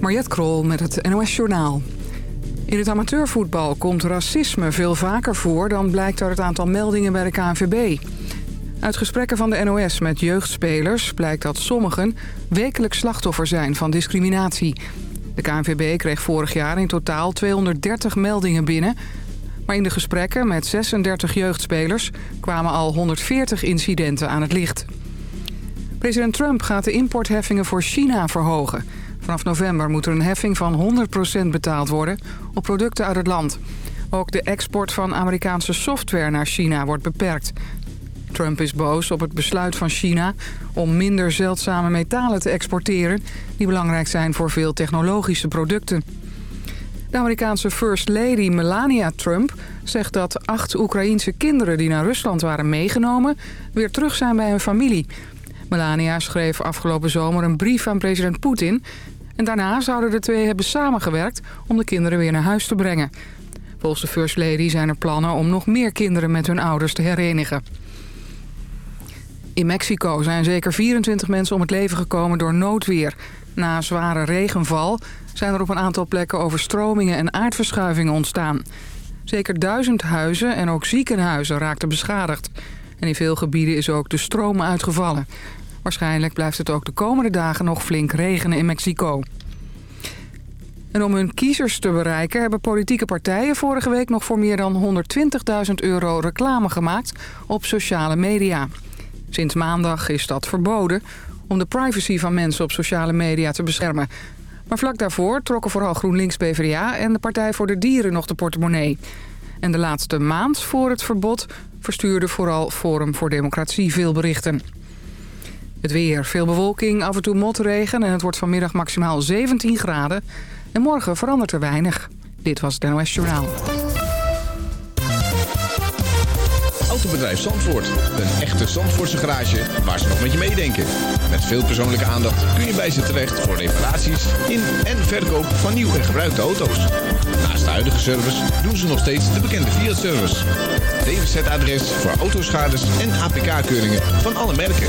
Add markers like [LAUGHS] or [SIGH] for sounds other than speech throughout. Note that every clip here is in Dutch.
Mariette Krol met het NOS Journaal. In het amateurvoetbal komt racisme veel vaker voor... dan blijkt uit het aantal meldingen bij de KNVB. Uit gesprekken van de NOS met jeugdspelers blijkt dat sommigen... wekelijks slachtoffer zijn van discriminatie. De KNVB kreeg vorig jaar in totaal 230 meldingen binnen... maar in de gesprekken met 36 jeugdspelers... kwamen al 140 incidenten aan het licht. President Trump gaat de importheffingen voor China verhogen... Vanaf november moet er een heffing van 100% betaald worden op producten uit het land. Ook de export van Amerikaanse software naar China wordt beperkt. Trump is boos op het besluit van China om minder zeldzame metalen te exporteren... die belangrijk zijn voor veel technologische producten. De Amerikaanse First Lady Melania Trump zegt dat acht Oekraïense kinderen die naar Rusland waren meegenomen... weer terug zijn bij hun familie. Melania schreef afgelopen zomer een brief aan president Poetin... En daarna zouden de twee hebben samengewerkt om de kinderen weer naar huis te brengen. Volgens de First Lady zijn er plannen om nog meer kinderen met hun ouders te herenigen. In Mexico zijn zeker 24 mensen om het leven gekomen door noodweer. Na zware regenval zijn er op een aantal plekken overstromingen en aardverschuivingen ontstaan. Zeker duizend huizen en ook ziekenhuizen raakten beschadigd. En in veel gebieden is ook de stroom uitgevallen. Waarschijnlijk blijft het ook de komende dagen nog flink regenen in Mexico. En om hun kiezers te bereiken hebben politieke partijen vorige week nog voor meer dan 120.000 euro reclame gemaakt op sociale media. Sinds maandag is dat verboden om de privacy van mensen op sociale media te beschermen. Maar vlak daarvoor trokken vooral GroenLinks PvdA en de Partij voor de Dieren nog de portemonnee. En de laatste maand voor het verbod verstuurde vooral Forum voor Democratie veel berichten. Het weer, veel bewolking, af en toe motregen en het wordt vanmiddag maximaal 17 graden. En morgen verandert er weinig. Dit was het NOS Journaal. Autobedrijf Zandvoort. Een echte Zandvoortse garage waar ze nog met je meedenken. Met veel persoonlijke aandacht kun je bij ze terecht voor reparaties in en verkoop van nieuw en gebruikte auto's. Naast de huidige service doen ze nog steeds de bekende Fiat-service. DWZ-adres voor autoschades en APK-keuringen van alle merken.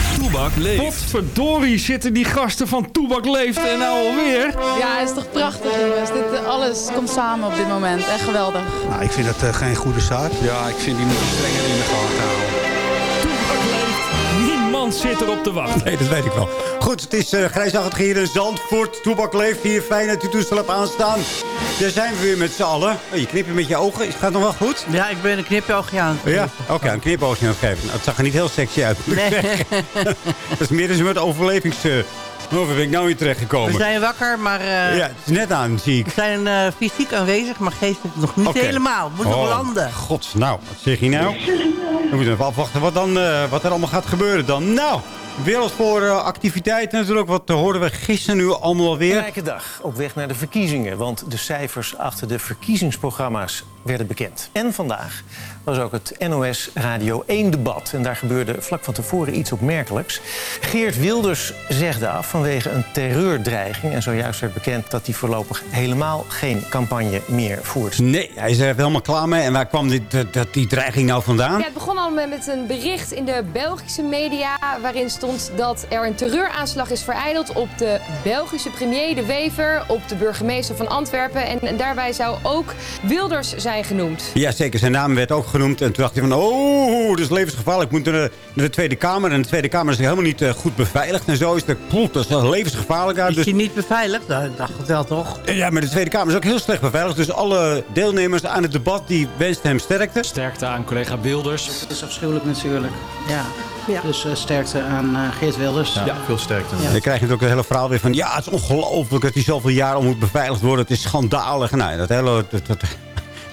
Toebak leeft. Potverdorie zitten die gasten van Toebak leeft en nou alweer. Ja, het is toch prachtig jongens. Dit, eh, alles komt samen op dit moment. Echt geweldig. Nou, ik vind dat uh, geen goede zaak. Ja, ik vind die moeten strenger in de gaten houden. Niemand zit erop te wachten. Nee, dat weet ik wel. Goed, het is uh, grijsachtig hier in Zandvoort. Toebak leeft hier. Fijn dat u toestel hebt aanstaan. Daar zijn we weer met z'n allen. Oh, je knipt met je ogen. Gaat het nog wel goed? Ja, ik ben een knipoogje aan het Ja, oké, okay, een knipoogje aan het geven. Nou, het zag er niet heel sexy uit. Nee. [LAUGHS] dat is meer dus met overlevings... Uh, hoe ben ik nou weer terechtgekomen? We zijn wakker, maar... Uh, ja, het is net aan, zie ik. We zijn uh, fysiek aanwezig, maar geestelijk nog niet okay. helemaal. We moeten oh, nog landen. God, nou, wat zeg je nou? We moeten even afwachten wat, dan, uh, wat er allemaal gaat gebeuren dan. Nou, Wereld voor uh, activiteiten natuurlijk. Wat hoorden we gisteren nu allemaal weer? Rijke dag op weg naar de verkiezingen. Want de cijfers achter de verkiezingsprogramma's werden bekend. En vandaag was ook het NOS Radio 1-debat. En daar gebeurde vlak van tevoren iets opmerkelijks. Geert Wilders zegde af vanwege een terreurdreiging. En zojuist werd bekend dat hij voorlopig helemaal geen campagne meer voert. Nee, hij is er helemaal klaar mee. En waar kwam dit, dat, die dreiging nou vandaan? Ja, het begon al met een bericht in de Belgische media... waarin stond dat er een terreuraanslag is vereideld... op de Belgische premier De Wever, op de burgemeester van Antwerpen. En daarbij zou ook Wilders zijn genoemd. Ja, zeker. Zijn naam werd ook genoemd. En toen dacht hij van, oh, dat is levensgevaarlijk. Ik moet naar de, naar de Tweede Kamer. En de Tweede Kamer is helemaal niet uh, goed beveiligd. En zo is het, poeh, dat is levensgevaarlijk uit. Is dus... hij niet beveiligd? Dat dacht ik wel, toch? Ja, maar de Tweede Kamer is ook heel slecht beveiligd. Dus alle deelnemers aan het debat, die wensten hem sterkte. Sterkte aan collega Wilders. Het is afschuwelijk natuurlijk, ja. Ja. Dus uh, sterkte aan uh, Geert Wilders. Ja, ja veel sterkte. Ja. Dan krijg je natuurlijk het hele verhaal weer van... ja, het is ongelooflijk dat hij zoveel jaren moet beveiligd worden. Het is schandalig. Nou, dat hele, dat, dat,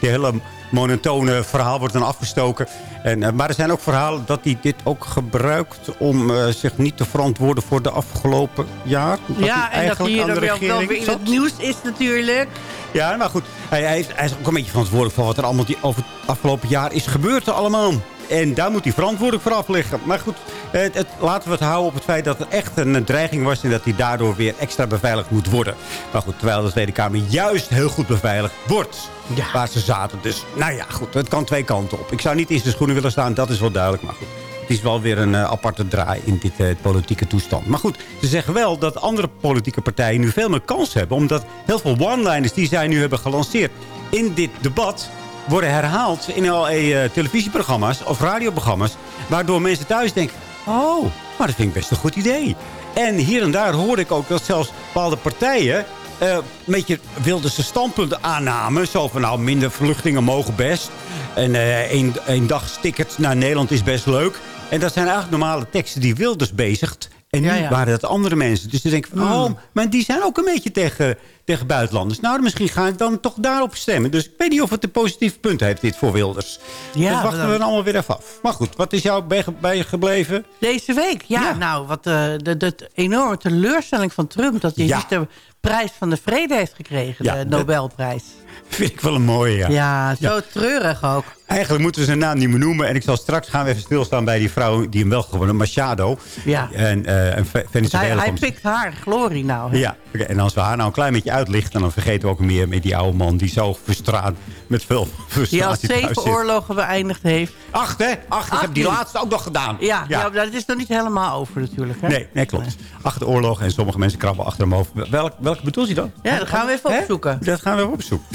die hele monotone verhaal wordt dan afgestoken. En, uh, maar er zijn ook verhalen dat hij dit ook gebruikt... om uh, zich niet te verantwoorden voor de afgelopen jaar. Dat ja, en dat hij hier dan wel, wel weer in het nieuws is natuurlijk. Ja, maar goed. Hij, hij, hij, is ook een beetje verantwoordelijk voor wat er allemaal die over het afgelopen jaar is gebeurd allemaal. En daar moet hij verantwoordelijk voor afleggen. Maar goed, Het, het, laten we het houden op het feit dat het echt een dreiging was... en dat hij daardoor weer extra beveiligd moet worden. Maar goed, terwijl de Tweede Kamer juist heel goed beveiligd wordt... waar ze zaten. Dus nou ja, goed, het kan twee kanten op. Ik zou niet in zijn schoenen willen staan, dat is wel duidelijk. Maar goed, het is wel weer een uh, aparte draai in dit uh, politieke toestand. Maar goed, ze zeggen wel dat andere politieke partijen nu veel meer kans hebben. Omdat heel veel one-liners die zij nu hebben gelanceerd in dit debat worden herhaald in allerlei uh, televisieprogramma's of radioprogramma's. Waardoor mensen thuis denken, oh, maar dat vind ik best een goed idee. En hier en daar hoorde ik ook dat zelfs bepaalde partijen uh, een beetje wilden ze standpunten aannamen. Zo van, nou, minder vluchtingen mogen best. En één, één dag ticket naar Nederland is best leuk. En dat zijn eigenlijk normale teksten die Wilders bezigt. En nu ja, ja. waren dat andere mensen. Dus ze denken van, oh, maar die zijn ook een beetje tegen, tegen buitenlanders. Nou, misschien ga ik dan toch daarop stemmen. Dus ik weet niet of het een positief punt heeft, dit voor Wilders. Ja, dus wachten dan... we dan allemaal weer even af. Maar goed, wat is jou bijgebleven? Deze week? Ja, ja. nou, wat, uh, de, de, enorme teleurstelling van Trump... dat hij niet de prijs van de vrede heeft gekregen, de Nobelprijs. [LAUGHS] Vind ik wel een mooie, ja. Ja, zo treurig ook. Eigenlijk moeten we zijn naam niet meer noemen. En ik zal straks gaan we even stilstaan bij die vrouw die hem wel gewonnen, Machado. Ja. En, uh, en Venezuela. Hij, hij pikt haar, glorie nou. Hè? Ja, okay. en als we haar nou een klein beetje uitlichten... dan vergeten we ook meer met die oude man die zo frustraat met veel [LAUGHS] frustratie Die al zeven oorlogen beëindigd heeft. Acht, hè? Acht. Ik heb die laatste ook nog gedaan. Ja, ja. ja dat is nog niet helemaal over natuurlijk. Hè? Nee, nee, klopt. Acht oorlogen en sommige mensen krabben achter hem over. Welk, welke bedoelt hij dan? Ja, dat gaan we even opzoeken. Hè? Dat gaan we even opzoeken.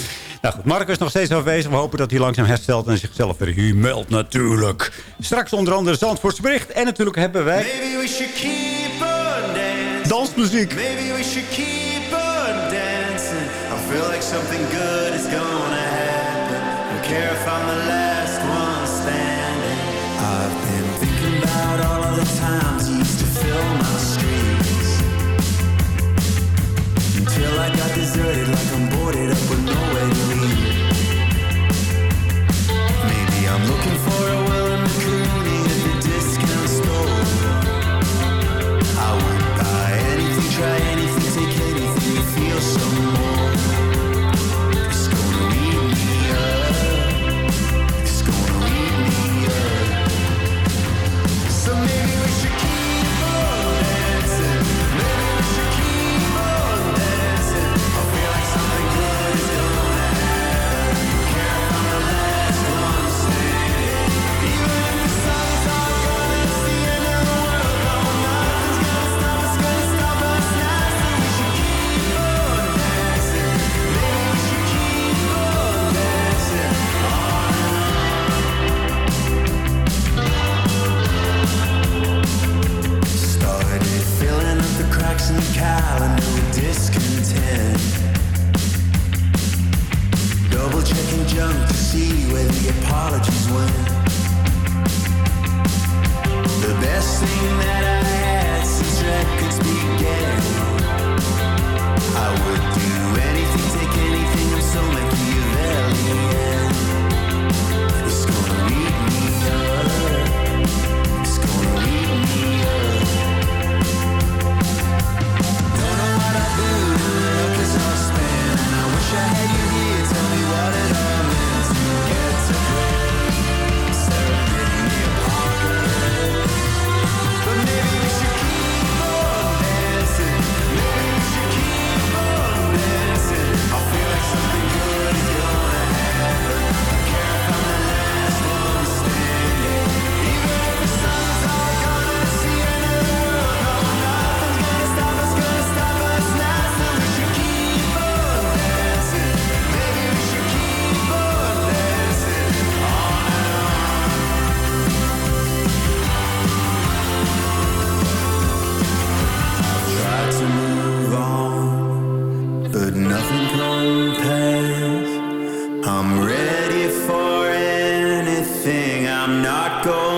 Nou goed, Marcus is nog steeds afwezig. We hopen dat hij langzaam herstelt en zichzelf weer humelt natuurlijk. Straks onder andere Zandvoorts bericht. En natuurlijk hebben wij... Maybe we should keep on dancing. Dansmuziek. Maybe we should keep on dancing. I feel like something good is gonna happen. Don't care if I'm the last one standing. I've been thinking about all of the times you used to fill my streets. Until I got deserted like I'm boarded up I'm ready for anything. I'm not going.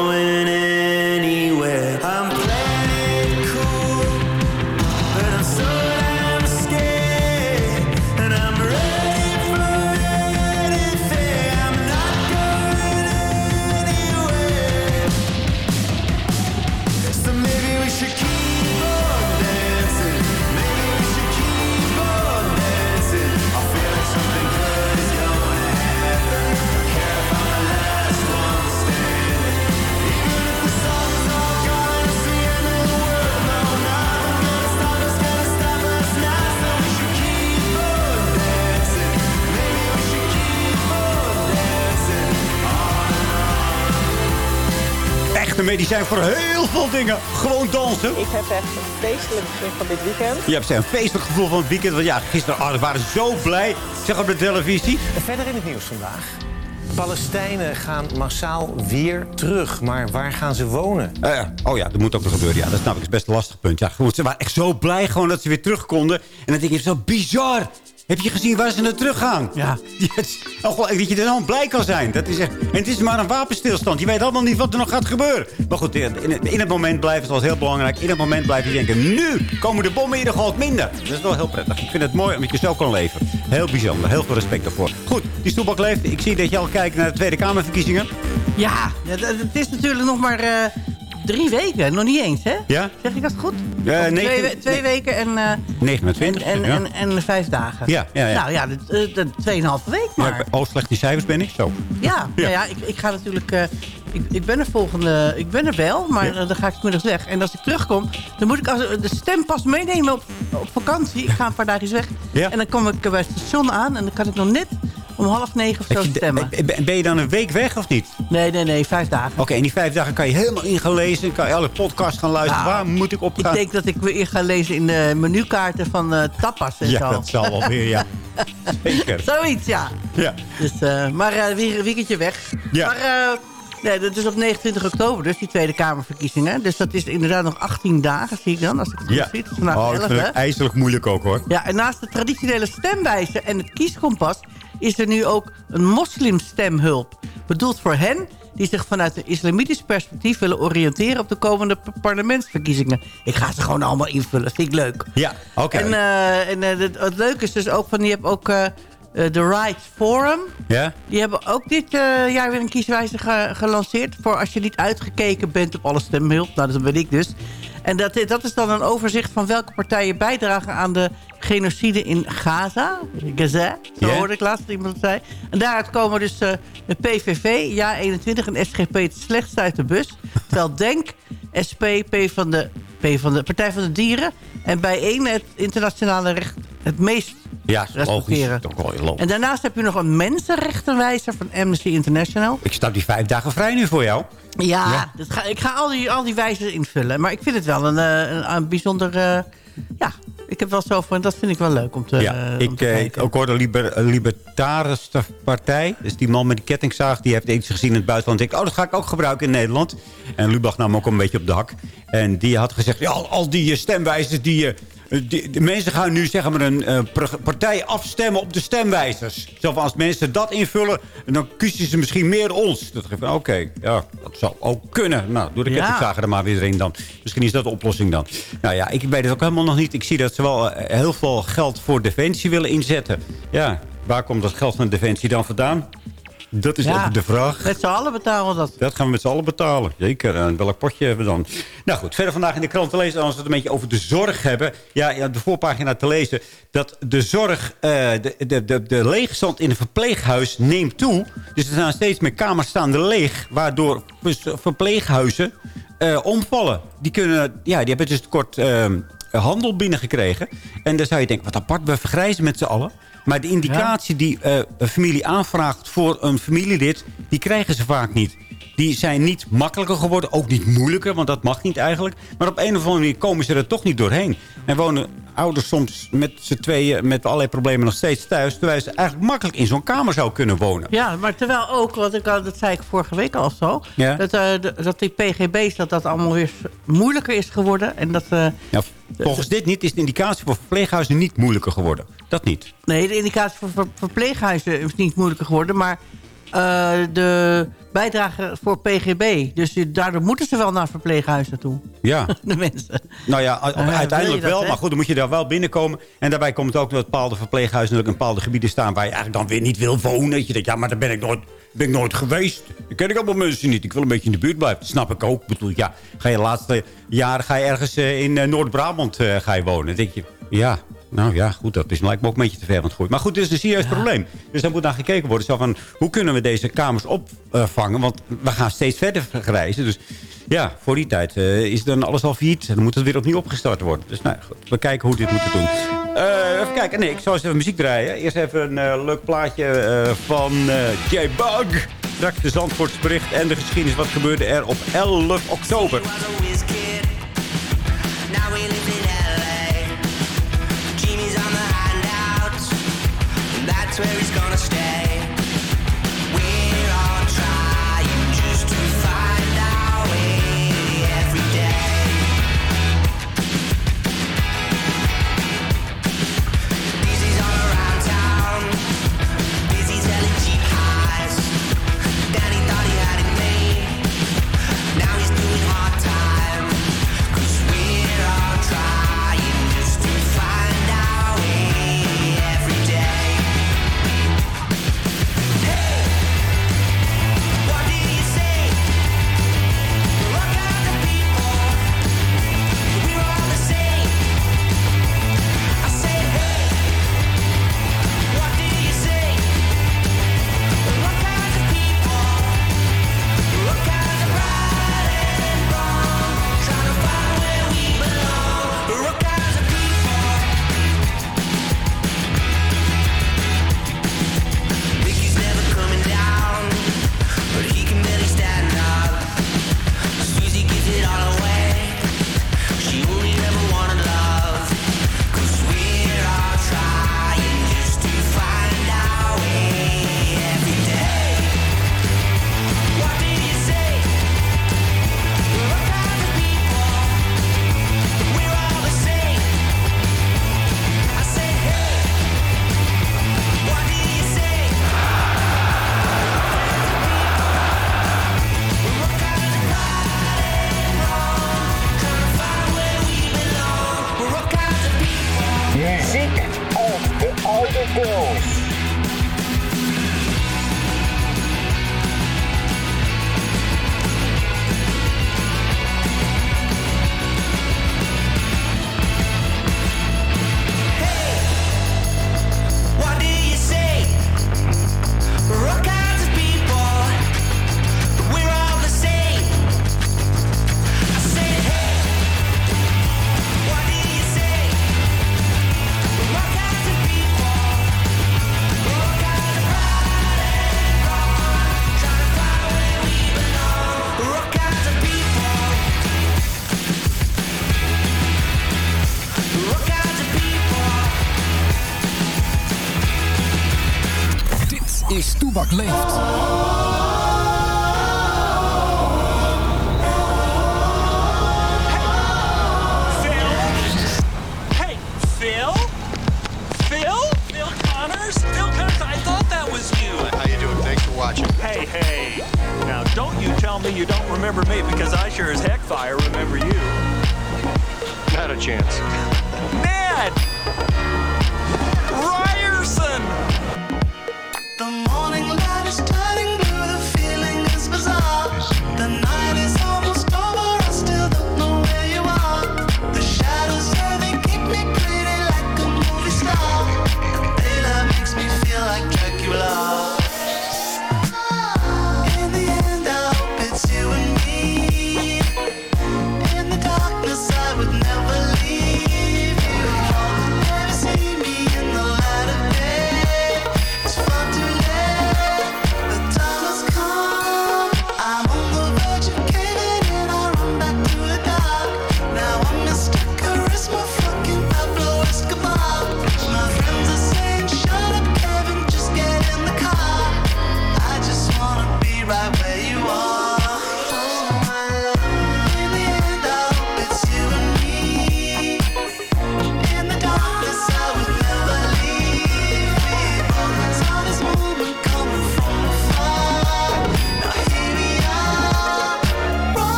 Medicijn voor heel veel dingen. Gewoon dansen. Ik heb echt een feestelijk begin van dit weekend. Je hebt een feestelijk gevoel van het weekend. Want ja, gisteren oh, we waren zo blij. Zeg op de televisie. Verder in het nieuws vandaag. Palestijnen gaan massaal weer terug. Maar waar gaan ze wonen? Eh, oh ja, dat moet ook nog gebeuren. Ja, dat snap ik. is best een lastig punt. Ja, goed, ze waren echt zo blij gewoon dat ze weer terug konden. En dan denk ik, zo bizar. Heb je gezien waar ze naar terug gaan? Ja. dat je er dan blij kan zijn. Dat is echt, en het is maar een wapenstilstand. Je weet allemaal niet wat er nog gaat gebeuren. Maar goed, in het, in het moment blijft het was heel belangrijk. In het moment blijf je denken, nu komen de bommen hier gewoon minder. Dat is wel heel prettig. Ik vind het mooi omdat je zo kan leven. Heel bijzonder. Heel veel respect daarvoor. Goed, die stoelbak leeft. Ik zie dat je al kijkt naar de Tweede Kamerverkiezingen. Ja, het, het is natuurlijk nog maar... eh, drie weken, nog niet eens, hè? Ja? Zeg ik dat goed? Ja, negen- twee, we- twee weken en, eh, 29. en, en, ja. en, en vijf dagen. Ja, ja, ja. Nou ja, de, de, de tweeënhalve week Ja, maar. ben- oh, slecht die cijfers ben ik. Zo. Ja, nou ja ik, ik ga natuurlijk... eh, ik, ik ben er volgende... Ik ben er wel, maar eh, dan ga ik smiddags weg. En als ik terugkom, dan moet ik als, de stempas meenemen op, op vakantie. Ik ga een paar dagen weg. Ja. En dan kom ik bij het station aan en dan kan ik nog net om half negen of zo je stemmen. ben- ben je dan een week weg of niet? Nee, nee, nee, vijf dagen. Oké, in die vijf dagen kan je helemaal ingelezen. Kan je alle podcasts gaan luisteren. Nou, Waar moet ik op Ik gaan? denk dat ik weer ga lezen in de menukaarten van eh, tapas en ja, zo. dat zal wel weer, ja. [LAUGHS] Zeker. Zoiets, ja. Ja. Dus, eh, maar eh, weer een weekendje weg. Ja. Maar eh, nee, dat is op 29 oktober, dus die Tweede Kamerverkiezingen. Dus dat is inderdaad nog 18 dagen, zie ik dan, als ik het goed Ja. zie. Is Oh, dat 11, vind hè? ik ijzerlijk moeilijk ook, hoor. Ja, en naast de traditionele stemwijzer en het kieskompas... is er nu ook een moslimstemhulp. Bedoeld voor hen die zich vanuit een islamitisch perspectief... willen oriënteren op de komende parlementsverkiezingen. Ik ga ze gewoon allemaal invullen, vind ik leuk. Ja, oké. En, eh, en eh, het, het leuke is dus ook van... je hebt ook eh, de Rights Forum... Ja? Die hebben ook dit jaar weer een kieswijzer ge- gelanceerd... voor als je niet uitgekeken bent op alle stemhulp. Nou, dat ben ik dus. En dat, dat is dan een overzicht van welke partijen bijdragen aan de genocide in Gaza. Gaza, zo hoorde ik laatst dat iemand het zei. En daaruit komen dus eh, de PVV, Ja21 en SGP het slechtst uit de bus. Terwijl DENK, SP, P van de, P van de Partij van de Dieren... en bijeen het internationale recht het meest Ja, logisch. respecteren. En daarnaast heb je nog een mensenrechtenwijzer van Amnesty International. Ik stap die vijf dagen vrij nu voor jou. Ja, Ja. dat ga, ik ga al die, al die wijzers invullen. Maar ik vind het wel een, eh, een, een bijzonder... eh, ja, ik heb wel zo van... Dat vind ik wel leuk om te, ja, eh, om ik, te ik ook hoorde liber, Libertarische Partij. Dus die man met die kettingzaag, die heeft iets gezien in het buitenland. Ik, oh, dat ga ik ook gebruiken in Nederland. En Lubach nam ook een beetje op de hak. En die had gezegd, ja, al, al die stemwijzers die... eh, die, de mensen gaan nu zeg maar een eh, partij afstemmen op de stemwijzers. Van, als mensen dat invullen, dan kiezen ze misschien meer ons. Dat geeft oké, ja, dat zou ook kunnen. Nou, doe de Ja. kettingzager er maar weer in dan. Misschien is dat de oplossing dan. Nou ja, ik weet het ook helemaal nog niet. Ik zie dat ze wel eh, heel veel geld voor Defensie willen inzetten. Ja, waar komt dat geld van Defensie dan vandaan? Dat is Ja. de vraag. Met z'n allen betalen dat. Dat gaan we met z'n allen betalen. Zeker. En welk potje hebben we dan? Nou goed, verder vandaag in de krant te lezen... als we het een beetje over de zorg hebben. Ja, ja de voorpagina te lezen... dat de zorg, eh, de, de, de, de leegstand in een verpleeghuis neemt toe. Dus er staan steeds meer kamers staande leeg... waardoor verpleeghuizen eh, omvallen. Die, kunnen, ja, die hebben dus tekort eh, handel binnengekregen. En dan zou je denken, wat apart, we vergrijzen met z'n allen... Maar de indicatie die eh, een familie aanvraagt voor een familielid... die krijgen ze vaak niet. Die zijn niet makkelijker geworden, ook niet moeilijker... want dat mag niet eigenlijk. Maar op een of andere manier komen ze er toch niet doorheen. En wonen ouders soms met z'n tweeën... met allerlei problemen nog steeds thuis... terwijl ze eigenlijk makkelijk in zo'n kamer zou kunnen wonen. Ja, maar terwijl ook, wat ik, al- dat zei ik vorige week al zo... Ja. Dat, eh, dat die pgb's, dat dat allemaal weer moeilijker is geworden. En dat... eh, Ja, volgens dit niet is de indicatie voor verpleeghuizen niet moeilijker geworden. Dat niet. Nee, de indicatie voor ver- verpleeghuizen is niet moeilijker geworden. Maar eh, de bijdrage voor PGB. Dus daardoor moeten ze wel naar verpleeghuizen toe. Ja. [LAUGHS] De mensen. Nou ja, uiteindelijk dat, wel. hè? Maar goed, dan moet je daar wel binnenkomen. En daarbij komt het ook dat bepaalde verpleeghuizen... natuurlijk in bepaalde gebieden staan... waar je eigenlijk dan weer niet wil wonen. Dat je denkt, ja, maar daar ben ik nooit, ben ik nooit geweest. Dan ken ik allemaal mensen niet. Ik wil een beetje in de buurt blijven. Dat snap ik ook. Ik bedoel, ja, ga je de laatste jaren ga je ergens eh, in eh, Noord-Brabant eh, ga je wonen. Dan denk je, ja... Nou ja, goed, dat is lijkt me ook een beetje te ver van het gooien. Maar goed, dit is een serieus probleem. Dus daar moet naar gekeken worden. Zo van, hoe kunnen we deze kamers opvangen? Want we gaan steeds verder reizen. Dus ja, voor die tijd eh, is dan alles al failliet. Dan moet het weer opnieuw opgestart worden. Dus nou, goed, we kijken hoe we dit moeten doen. Eh, even kijken. Nee, ik zou eens even muziek draaien. Eerst even een eh, leuk plaatje van J-Bug. Straks de Zandvoortsbericht en de geschiedenis. Wat gebeurde er op 11 oktober?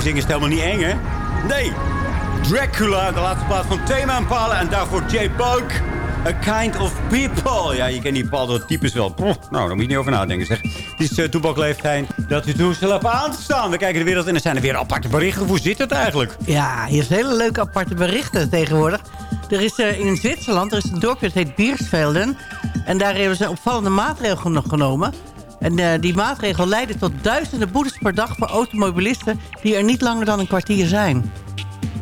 Over zingt is helemaal niet eng, hè? Nee. Dracula, de laatste plaat van Thema Palen. En daarvoor J. Bulk. A kind of people. Ja, je kent die bepaalde types wel. Nou, daar moet je niet over nadenken, zeg. Het is uh, toebakleeftijd dat toestel hebt aan te staan. We kijken de wereld in en er zijn er weer aparte berichten. Hoe zit het eigenlijk? Ja, hier zijn hele leuke aparte berichten tegenwoordig. Er is uh, in Zwitserland, er is een dorpje, dat heet Biersvelden. En daar hebben ze opvallende maatregelen genomen. En uh, die maatregel leidde tot duizenden boetes per dag voor automobilisten... die er niet langer dan een kwartier zijn.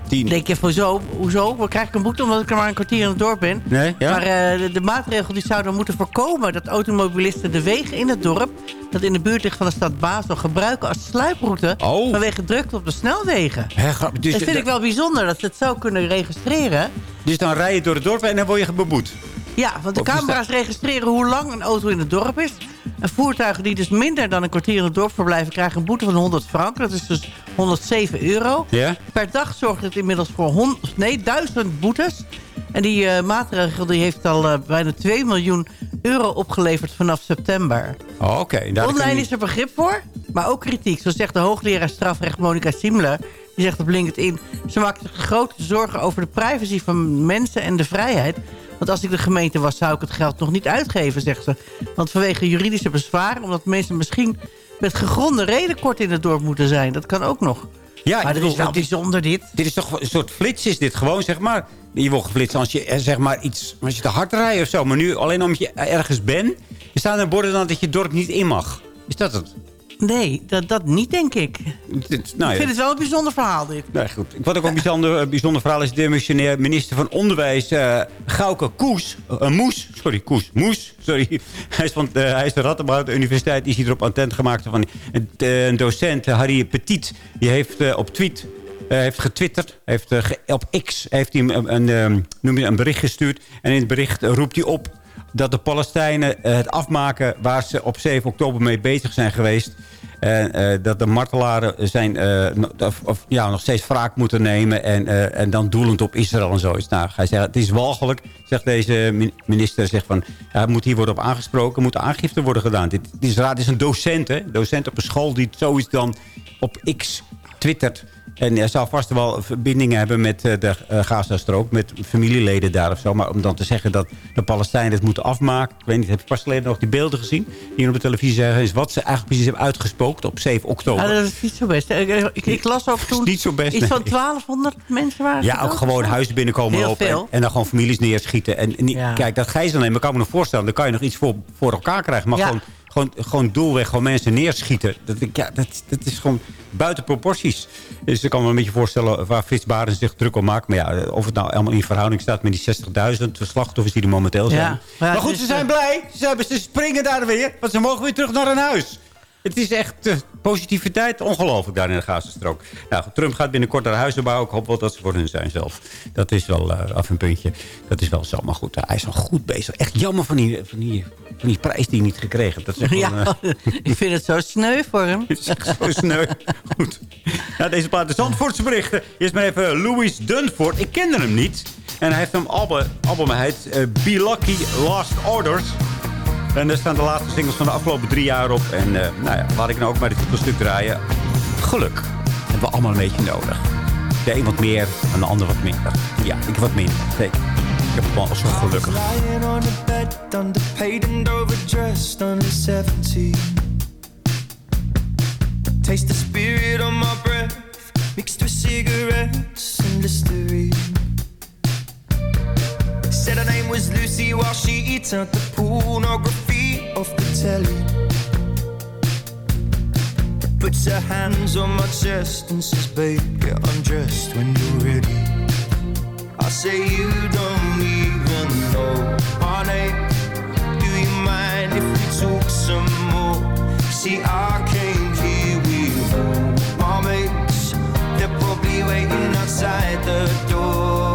Tien. denk je, hoezo? hoezo? We krijgen een boete omdat ik er maar een kwartier in het dorp ben. Nee, ja? Maar uh, de, de, maatregel die zou dan moeten voorkomen... dat automobilisten de wegen in het dorp... dat in de buurt ligt van de stad Basel... gebruiken als sluiproute oh. vanwege drukte op de snelwegen. He, dus dat vind ik wel bijzonder dat ze het zo kunnen registreren. Dus dan rij je door het dorp en dan word je beboet? Ja, want de camera's registreren hoe lang een auto in het dorp is. En voertuigen die dus minder dan een kwartier in het dorp verblijven... krijgen een boete van 100 frank. Dat is dus 107 euro. Ja? Per dag zorgt het inmiddels voor 100, nee, 1000 boetes. En die uh, maatregel die heeft al uh, bijna 2 miljoen euro opgeleverd vanaf september. Oh, Oké. Okay. Online is er begrip voor, maar ook kritiek. Zo zegt de hoogleraar strafrecht Monica Simler... die zegt op LinkedIn... ze maakt zich grote zorgen over de privacy van mensen en de vrijheid... Want als ik de gemeente was, zou ik het geld nog niet uitgeven, zegt ze. Want vanwege juridische bezwaren, omdat mensen misschien met gegronde reden kort in het dorp moeten zijn. Dat kan ook nog. Ja, maar dat is wel bijzonder dit. Dit is toch een soort flits is dit gewoon, zeg maar. Je wordt geflitst als je, zeg maar, iets, als je te hard rijdt of zo. Maar nu alleen omdat je ergens bent. Staan er borden dan dat je het dorp niet in mag. Is dat het? Nee, dat, dat niet, denk ik. Dit, nou, ik vind het wel een bijzonder verhaal, dit. Nee, goed. Wat ook een bijzonder, bijzonder verhaal is... de minister van Onderwijs, uh, Gauke Koes. Uh, Moes, sorry, Koes. Moes, sorry. [LAUGHS] Hij is, van, uh, hij is de Radboud Universiteit. Die is hier op attent gemaakt van een, docent, Harry Petit. Die heeft op tweet... heeft getwitterd, heeft, op X heeft hij een, een, een, noem je, een bericht gestuurd. En in het bericht roept hij op dat de Palestijnen het afmaken waar ze op 7 oktober mee bezig zijn geweest. En uh, dat de martelaren zijn, of, ja, nog steeds wraak moeten nemen. En, en dan doelend op Israël en zo. Nou, hij zegt, het is walgelijk, zegt deze minister. Zegt van, ja, moet hier worden op aangesproken. Moet aangifte worden gedaan. Dit, dit is is een docent, hè? docent op een school die zoiets dan op X twittert. En hij zal vast wel verbindingen hebben met de Gazastrook. Met familieleden daar of zo. Maar om dan te zeggen dat de Palestijnen het moeten afmaken. Ik weet niet, heb je pas geleden nog die beelden gezien? Die op de televisie zeggen is wat ze eigenlijk precies hebben uitgespookt op 7 oktober. Ja, dat is niet zo best. Ik, ik, las ook [LAUGHS] toen niet zo best, iets van 1200 mensen waren Ja, ook gewoon huizen binnenkomen lopen. En, en, dan gewoon families neerschieten. En, en ja. kijk, dat gijzel nemen, kan ik me nog voorstellen. Dan kan je nog iets voor, voor elkaar krijgen. Maar ja. gewoon gewoon, gewoon doelweg gewoon mensen neerschieten. Dat, ja, dat, dat is gewoon buiten proporties. Dus ik kan me een beetje voorstellen waar Frits Baren zich druk om maakt. Maar ja, of het nou allemaal in verhouding staat met die 60.000 slachtoffers die er momenteel zijn. Ja, maar, goed, ze zijn uh, blij. Ze, hebben, ze springen daar weer. Want ze mogen weer terug naar hun huis. Het is echt positiviteit. Ongelooflijk daar in de Gazastrook. Nou, Trump gaat binnenkort naar huizen bouwen. Ik hoop wel dat ze voor hun zijn zelf. Dat is wel uh, af een puntje. Dat is wel zo. Maar goed, hij is wel goed bezig. Echt jammer van die, van die, van die prijs die hij niet gekregen heeft. Dat is ja, gewoon, [LAUGHS] ik vind het zo sneu voor hem. Het [LAUGHS] is echt zo sneu. Goed. Nou, deze plaat de Zandvoortse berichten. Eerst maar even Louis Dunford. Ik kende hem niet. En hij heeft een album, album heet uh, Be Lucky Last Orders. En daar staan de laatste singles van de afgelopen drie jaar op. En uh, nou ja, laat ik nou ook maar dit titelstuk draaien. Geluk. Hebben we allemaal een beetje nodig. De een wat meer en de ander wat minder. Ja, ik wat minder. Zeker. Ik heb het wel zo gelukkig. On the bed, underpaid and overdressed, under 70. Taste the spirit on my breath, mixed with cigarettes and Listerine. Said her name was Lucy while she turned the pornography off the telly. Puts her hands on my chest and says, Babe, get undressed when you're ready. I say, You don't even know name. Do you mind if we talk some more? See, I came here with my mates. They're probably waiting outside the door.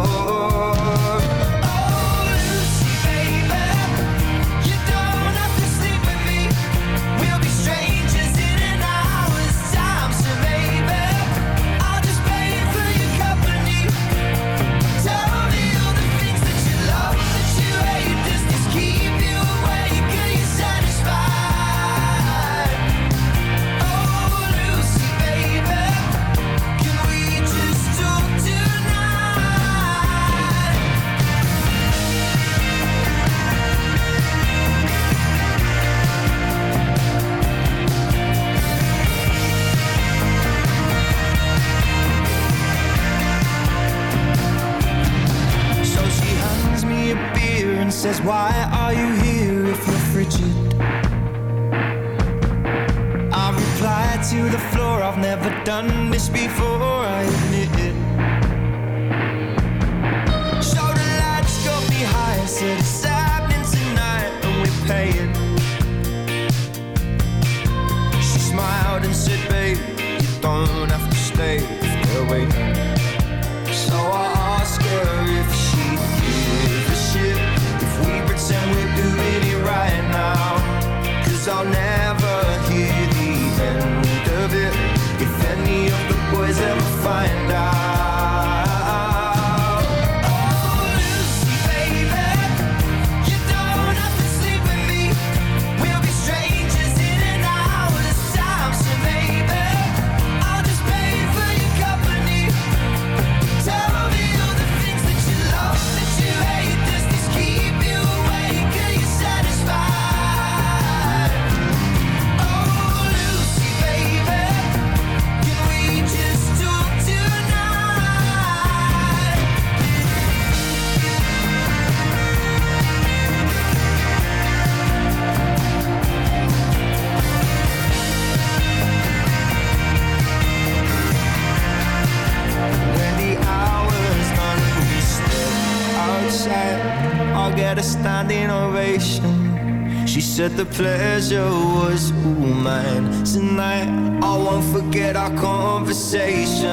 Said the pleasure was all mine tonight. I won't forget our conversation.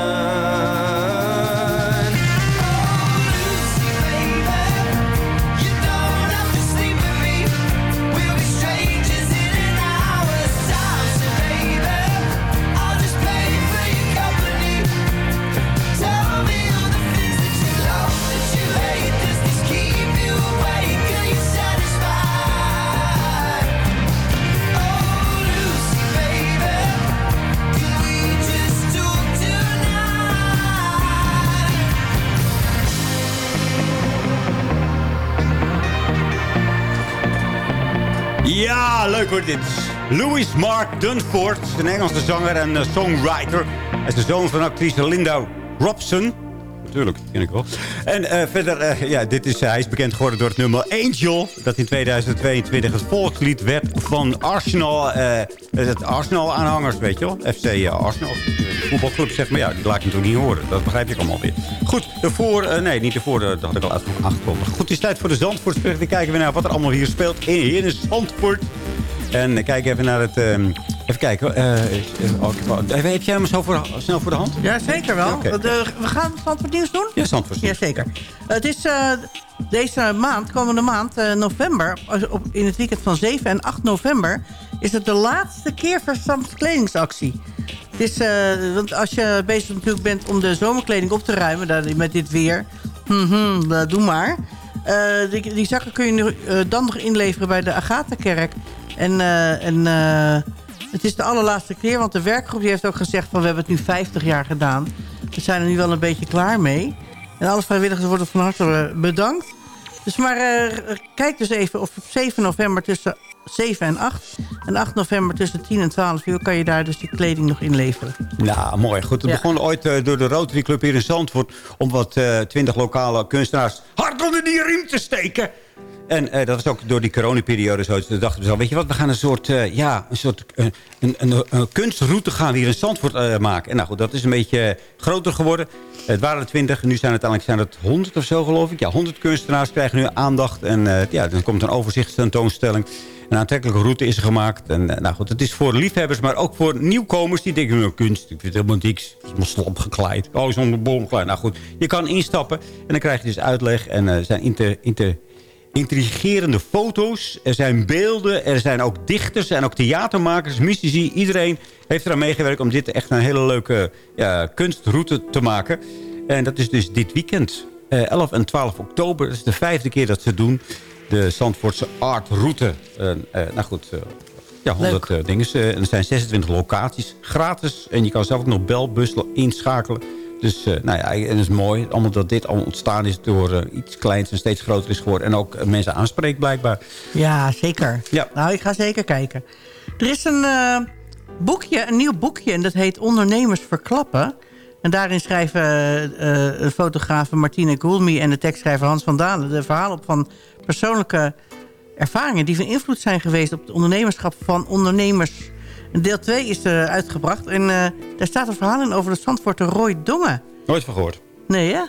Ja, leuk hoor dit. Louis Mark Dunford, een Engelse zanger en eh, songwriter. Hij is de zoon van actrice Linda Robson. Natuurlijk, die ken ik wel. En eh, verder, eh, ja, dit is, hij is bekend geworden door het nummer Angel. Dat in 2022 het volkslied werd van Arsenal. eh, het Arsenal-aanhangers, weet je wel. FC eh, Arsenal, voetbalclub, zeg maar. Ja, die laat ik natuurlijk niet horen. Dat begrijp ik allemaal weer. Goed, eh, nee, niet eh, dat had ik al aangekondigd. Goed, het is tijd voor de Zandvoortspug. We kijken weer naar wat er allemaal hier speelt in, in Zandvoort. En eh, kijk even naar het... even kijken. eh, eh, oh, ik heb al- eh, heb jij hem zo voor, snel voor de hand? Ja, zeker wel. De- we gaan Zandvoort Nieuws doen? Ja, Zandvoort Nieuws. Jazeker. Het is eh, deze maand, komende maand, eh, november... op, in het weekend van 7 en 8 november... is het de laatste keer voor kledingsactie. Het is, eh, want als je bezig natuurlijk bent om de zomerkleding op te ruimen... daar- met dit weer, eh, doe maar... Eh, die, die zakken kun je nu, eh, dan nog inleveren bij de Agatha-kerk. En, eh, en eh, het is de allerlaatste keer, want de werkgroep die heeft ook gezegd... van we hebben het nu 50 jaar gedaan. We zijn er nu wel een beetje klaar mee. En alle vrijwilligers worden van harte eh, bedankt. Dus maar eh, kijk dus even of op 7 november tussen 7 en 8... en 8 november tussen 10 en 12 uur... kan je daar dus die kleding nog inleveren. Nou, mooi. Goed, het Ja. begon ooit eh, door de Rotary Club hier in Zandvoort... om wat twintig lokale kunstenaars hard onder die riem te steken. En eh, dat was ook door die coronaperiode zo. Dus toen dachten we weet je wat, we gaan een soort, eh, ja, een soort eh, een, een, een kunstroute gaan hier in Zandvoort eh, maken. En nou goed, dat is een beetje groter geworden. Het waren er twintig, nu zijn het uiteindelijk zijn het honderd of zo geloof ik. Ja, honderd kunstenaars krijgen nu aandacht. En ja, dan komt een overzichtstentoonstelling. Een aantrekkelijke route is er gemaakt. En nou goed, het is voor liefhebbers, maar ook voor nieuwkomers die denken, nou, kunst, ik vind het helemaal niks. Het is helemaal slap gekleid. Oh, zo'n bom gekleid. Nou goed, je kan instappen en dan krijg je dus uitleg. En zijn inter, inter, intrigerende foto's. Er zijn beelden, er zijn ook dichters en ook theatermakers, mystici. Iedereen heeft eraan meegewerkt om dit echt een hele leuke ja, kunstroute te maken. En dat is dus dit weekend. Eh, 11 en 12 oktober. Dat is de vijfde keer dat ze doen. De Zandvoortse Art Route. Eh, eh, nou goed, eh, ja, 100 eh, dingen. Eh, en er zijn 26 locaties. Gratis. En je kan zelf ook nog belbus inschakelen. Dus eh, nou ja, en het is mooi. Allemaal dat dit allemaal ontstaan is door eh, iets kleins en steeds groter is geworden. En ook eh, mensen aanspreekt blijkbaar. Ja, zeker. Ja. Nou, ik ga zeker kijken. Er is een boekje, een nieuw boekje... en dat heet Ondernemers Verklappen. En daarin schrijven uh, fotograaf Martine Goulmy en de tekstschrijver Hans van Dalen... de verhalen op van persoonlijke ervaringen... die van invloed zijn geweest op het ondernemerschap van ondernemers. Deel 2 is uh, uitgebracht en daar staat een verhaal in over de Zandvoorter Roy Dongen. Nooit van gehoord. Nee, hè?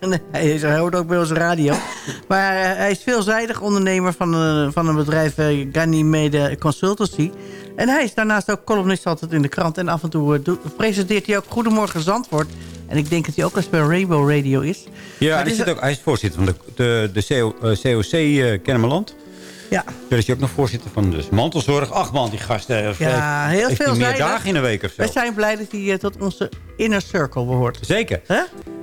[LAUGHS] nee, hij hoort ook bij onze radio. Maar uh, hij is veelzijdig ondernemer van, uh, van een bedrijf uh, Ganymede Consultancy. En hij is daarnaast ook columnist altijd in de krant. En af en toe presenteert hij ook Goedemorgen Zandvoort. En ik denk dat hij ook eens bij Rainbow Radio is. Ja, hij, is ook, hij is voorzitter van de, de, de CO, COC Kennemerland. Ja. Daar is hij ook nog voorzitter van dus mantelzorg. Ach man, die gasten. Ja, heel veel meer dagen in de week of zo. Wij zijn blij dat hij tot onze inner circle behoort. Zeker. Huh?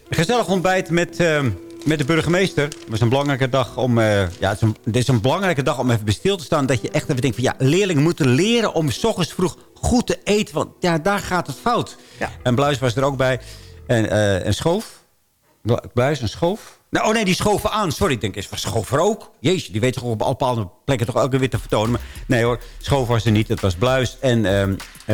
Gezellig ontbijt met, uh, met de burgemeester. Het is een belangrijke dag om... Uh, ja, het is, een, het is een belangrijke dag om even bij stil te staan. Dat je echt even denkt van... Ja, leerlingen moeten leren om s ochtends vroeg goed te eten. Want ja, daar gaat het fout. Ja. En Bluis was er ook bij. En, uh, en Schoof. Bluis en Schoof. Nou, oh nee, die schoven aan. Sorry, ik denk, is Schover ook? Jezus, die weet toch op bepaalde plekken toch ook weer te vertonen. Maar nee hoor, Schoof was er niet. Het was Bluis en uh,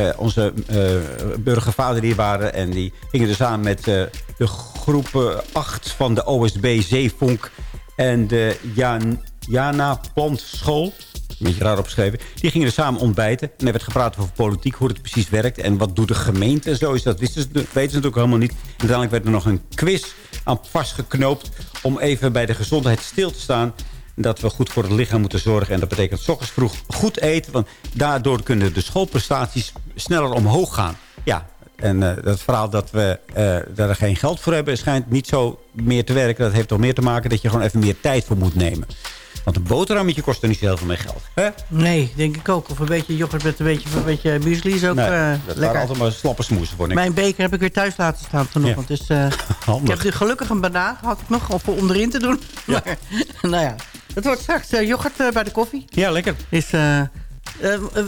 uh, onze uh, burgervader die waren. En die gingen dus samen met de groep 8 van de OSB Zeevonk en de Jan, Jana Plantschool. Een beetje raar opgeschreven. Die gingen er samen ontbijten. En er werd gepraat over politiek, hoe het precies werkt. En wat doet de gemeente en zo is dat. Weten ze natuurlijk helemaal niet. En uiteindelijk werd er nog een quiz aan vastgeknoopt... om even bij de gezondheid stil te staan. Dat we goed voor het lichaam moeten zorgen. En dat betekent s ochtends vroeg goed eten. Want daardoor kunnen de schoolprestaties sneller omhoog gaan. Ja, en uh, dat verhaal dat we uh, daar geen geld voor hebben... schijnt niet zo meer te werken. Dat heeft toch meer te maken dat je gewoon even meer tijd voor moet nemen. Want een boterhammetje kost er niet zo heel veel meer geld. Hè? Nee, denk ik ook. Of een beetje yoghurt met een beetje, een beetje muesli is ook nee, uh, dat lekker. altijd maar slappe smoes voor niks. Mijn beker heb ik weer thuis laten staan vanochtend. Ja. Dus uh, [LAUGHS] ik heb nu gelukkig een banaan gehad ik nog om onderin te doen. Ja. Maar, [LAUGHS] nou ja, het wordt straks uh, yoghurt bij de koffie. Ja, lekker. Is,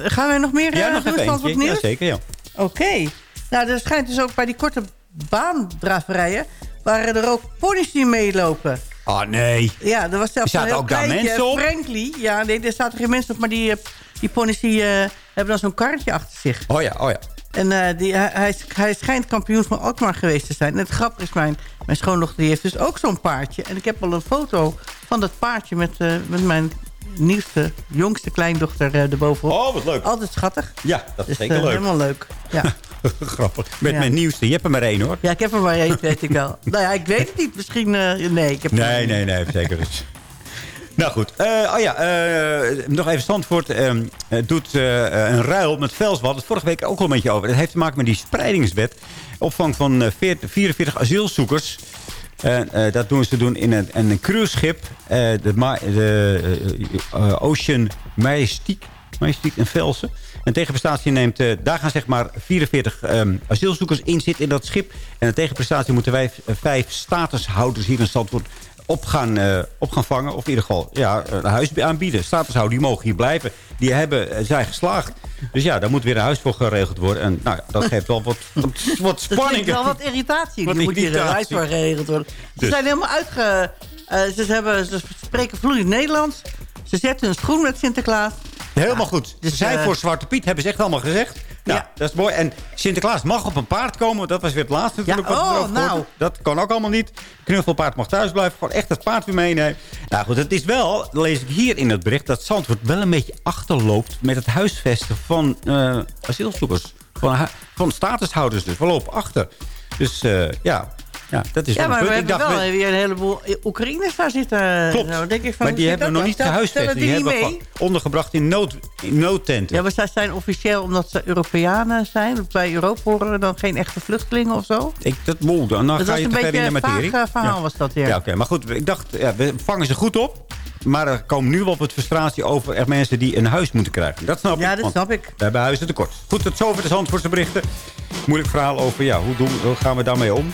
gaan wij nog meer Ja, nog even eentje. Ja, zeker, ja. Oké. Okay. Nou, er schijnt dus ook bij die korte baandraverijen... waren er ook ponies die meelopen. Oh, nee. Ja, er was zelfs er zaten ook daar mensen op? Frankly. Ja, nee, er zaten geen mensen op, maar die, die ponies die, uh, hebben dan zo'n karretje achter zich. Oh ja, oh ja. En uh, die, hij, hij schijnt kampioen van Alkmaar geweest te zijn. En het grappige is, mijn, mijn schoondochter die heeft dus ook zo'n paardje. En ik heb al een foto van dat paardje met, uh, met mijn nieuwste, jongste kleindochter uh, erbovenop. Oh, wat leuk. Altijd schattig. Ja, dat is dus, zeker leuk. Helemaal leuk, ja. [LAUGHS] [LAUGHS] Grappig. Met ja. mijn nieuwste. Je hebt er maar één, hoor. Ja, ik heb er maar één, weet ik wel. [LAUGHS] nou ja, ik weet het niet. Misschien... nee, ik heb nee, nee, nee, zeker dus. Nou goed. Uh, oh ja, uh, nog even Zandvoort uh, doet een ruil met Velswat. Het vorige week ook al een beetje over. Dat heeft te maken met die spreidingswet. Opvang van 40, 44 asielzoekers. En dat doen ze doen in een, een cruiseschip. de, de Ocean Majestic, Majestic in Velsen. En tegenprestatie neemt, uh, daar gaan zeg maar 44 um, asielzoekers in zitten in dat schip. En de tegenprestatie moeten wij vijf statushouders hier in Zandvoort op gaan, uh, op gaan vangen. Of in ieder geval ja, een huis aanbieden. Statushouders die mogen hier blijven. Die hebben, zijn geslaagd. Dus ja, daar moet weer een huis voor geregeld worden. En nou, dat geeft wel wat, [LAUGHS] wat, wat spanning. wel wat irritatie. Wat moet hier een huis voor geregeld worden. Ze dus. zijn helemaal uitge... Uh, ze, hebben, ze spreken vloeiend Nederlands. Ze zetten hun schoen met Sinterklaas. Helemaal goed. Dus, Ze zijn uh, voor Zwarte Piet, hebben ze echt allemaal gezegd. Nou, ja. dat is mooi. En Sinterklaas mag op een paard komen. Dat was weer het laatste natuurlijk. Ja, oh, nou. Dat kan ook allemaal niet. Knuffelpaard mag thuis blijven. Gewoon echt het paard weer meenemen. Nou goed, het is wel, lees ik hier in het bericht... dat Zandvoort wel een beetje achterloopt... met het huisvesten van uh, asielzoekers. Van, van statushouders dus. We lopen achter. Dus uh, ja, ja, dat is ja, maar we ik hebben wel weer een heleboel Oekraïners daar zitten. Klopt, nou, denk ik van, maar die hebben nog niet gehuisvest. Die, die hebben mee? ondergebracht in, nood, in noodtenten. Ja, maar zij zijn officieel, omdat ze Europeanen zijn... bij Europa horen dan geen echte vluchtelingen of zo? Ik, dat molde. Dan dat ga je te ver in de materie. Dat verhaal ja. was dat, ja. Ja, oké. Okay. Maar goed, ik dacht, ja, we vangen ze goed op. Maar er komen nu wel wat frustratie over er mensen die een huis moeten krijgen. Dat snap ja, ik. Ja, dat snap ik. We hebben huizen tekort. Goed, tot zover de Zandvoortse berichten. Moeilijk verhaal over, ja, hoe, doen, hoe gaan we daarmee om?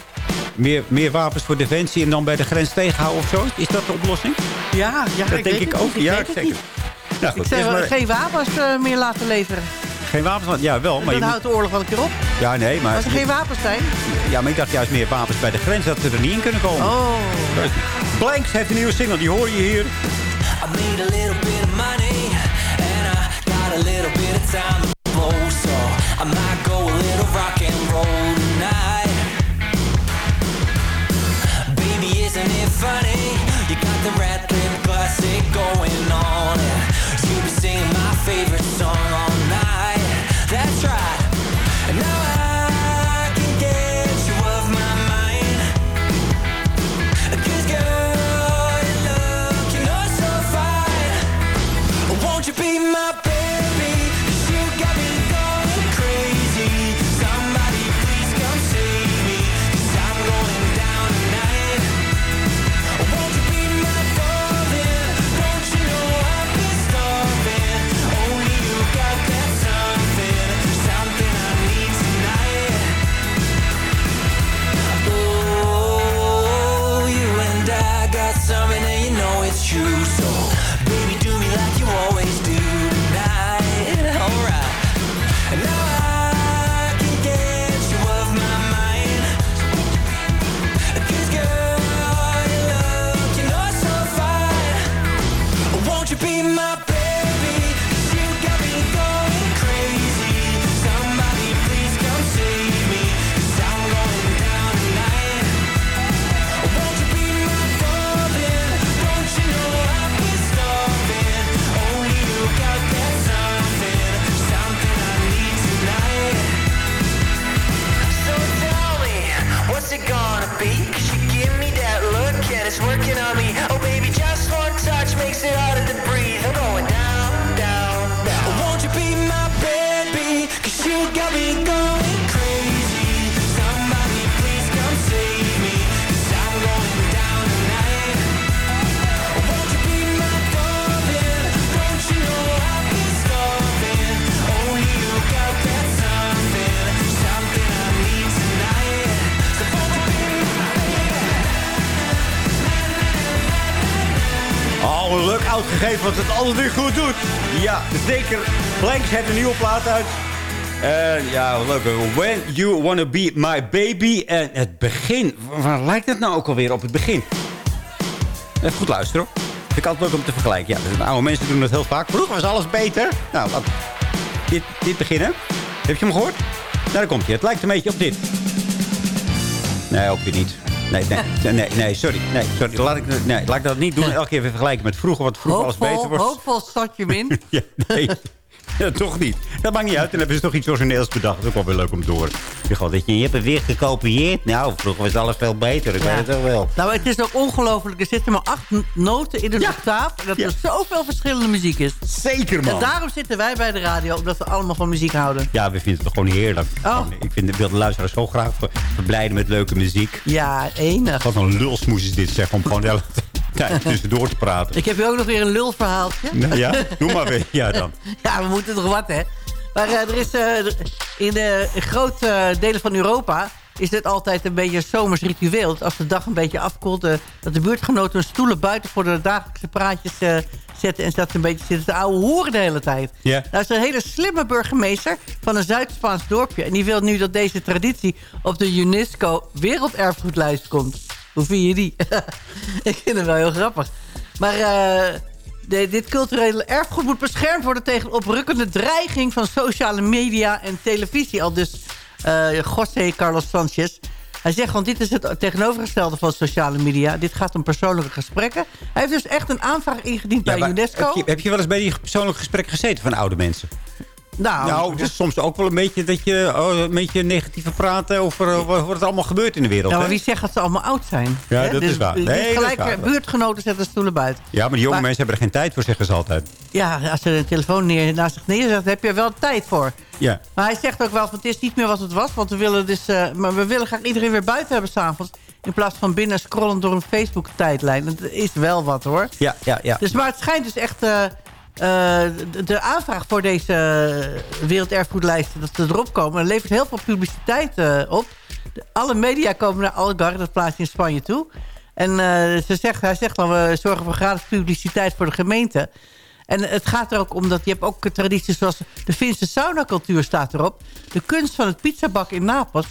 Meer, meer wapens voor defensie en dan bij de grens tegenhouden of zo? Is dat de oplossing? Ja, ja dat denk ik ook. Ik ja, zeker. Nou, goed, ik zou maar... geen wapens uh, meer laten leveren. Geen wapens? Ja, wel. Maar dan je houdt de oorlog wel een keer op. Ja, nee, maar... Als er geen wapens zijn? Ja, maar ik dacht juist meer wapens bij de grens, dat ze er niet in kunnen komen. Oh. Blanks heeft een nieuwe single, die hoor je hier. I made a little bit of money and I got a little bit of time to blow, so I might go a little rock and roll funny. You got the rat lip classic going on. You be singing my favorite weer goed doet. Ja, zeker. Blanks heeft een nieuwe plaat uit. En ja, leuk. When You Wanna Be My Baby. En het begin. Waar lijkt het nou ook alweer op het begin? Even goed luisteren hoor. Vind ik altijd leuk om te vergelijken. Ja, de oude mensen doen dat heel vaak. Vroeger was alles beter. Nou, dit, dit beginnen. Heb je hem gehoord? Nou, daar komt hij. Het lijkt een beetje op dit. Nee, ook weer niet. Nee, nee, nee, nee, sorry. Nee, sorry. Laat, ik, nee, laat ik dat niet doen. Elke keer weer vergelijken met vroeger. Wat vroeger alles beter Hoopvol, was. hoopvol start je hem in. [LAUGHS] Ja, nee. Ja, toch niet. Dat maakt niet uit. Dan hebben ze toch iets origineels bedacht. Dat is ook wel weer leuk om gewoon, dat je, je hebt het weer gekopieerd. Nou, vroeger was alles veel beter. Ik Ja. weet het ook wel. Nou, het is ook ongelooflijk. Er zitten maar acht noten in een octaaf. En dat er zoveel verschillende muziek is. Zeker, man. En daarom zitten wij bij de radio. Omdat we allemaal van muziek houden. Ja, we vinden het gewoon heerlijk. Oh. Ik vind, ik wil de luisteraars zo graag ver- verblijden met leuke muziek. Ja, enig. Wat een lulsmoes is dit, zeg. Om gewoon de tijd tussendoor te praten. Ik heb hier ook nog weer een lulverhaaltje. Nou ja, doe maar weer. Ja, dan. [LAUGHS] Ja, we moeten toch wat, hè? Maar eh, er is eh, in, eh, in grote eh, delen van Europa is dit altijd een beetje een zomers ritueel. Dat als de dag een beetje afkoelt, eh, dat de buurtgenoten hun stoelen buiten voor de dagelijkse praatjes eh, zetten. En dat ze een beetje zitten te ouwe horen de hele tijd. Ja. Nou is een hele slimme burgemeester van een Zuid-Spaans dorpje. En die wil nu dat deze traditie op de UNESCO werelderfgoedlijst komt. Hoe vind je die? [LAUGHS] Ik vind het wel heel grappig. Maar eh, de- dit culturele erfgoed moet beschermd worden... tegen oprukkende dreiging van sociale media en televisie. Al dus eh José Carlos Sanchez. Hij zegt, want dit is het tegenovergestelde van sociale media. Dit gaat om persoonlijke gesprekken. Hij heeft dus echt een aanvraag ingediend bij UNESCO. Heb je, heb je wel eens bij die persoonlijke gesprekken gezeten van oude mensen? Nou, Nou, het is soms ook wel een beetje dat je oh, een beetje negatieve praten over eh, wat er allemaal gebeurt in de wereld. Ja, maar wie zegt dat ze allemaal oud zijn? Ja, Hè? dat Dus is waar. niet Nee, gelijk waar. buurtgenoten zetten stoelen buiten. Ja, maar die jonge Maar- mensen hebben er geen tijd voor, zeggen ze altijd. Ja, als ze de telefoon neer, naast zich neerzet, heb je er wel tijd voor. Ja. Maar hij zegt ook wel, van, het is niet meer wat het was. Want we willen, dus, eh, maar we willen graag iedereen weer buiten hebben s'avonds. In plaats van binnen scrollen door een Facebook-tijdlijn. Dat is wel wat hoor. Ja, ja, ja. Dus, maar het schijnt dus echt... eh, de, de aanvraag voor deze eh, werelderfgoedlijsten... dat ze erop komen, levert heel veel publiciteit eh, op. Alle media komen naar Algarve, dat plaatsje in Spanje, toe. En eh, ze zegt, hij zegt al, we zorgen voor gratis publiciteit voor de gemeente. En het gaat er ook om dat je hebt ook tradities zoals de Finse saunacultuur staat erop. De kunst van het pizzabak in Napels.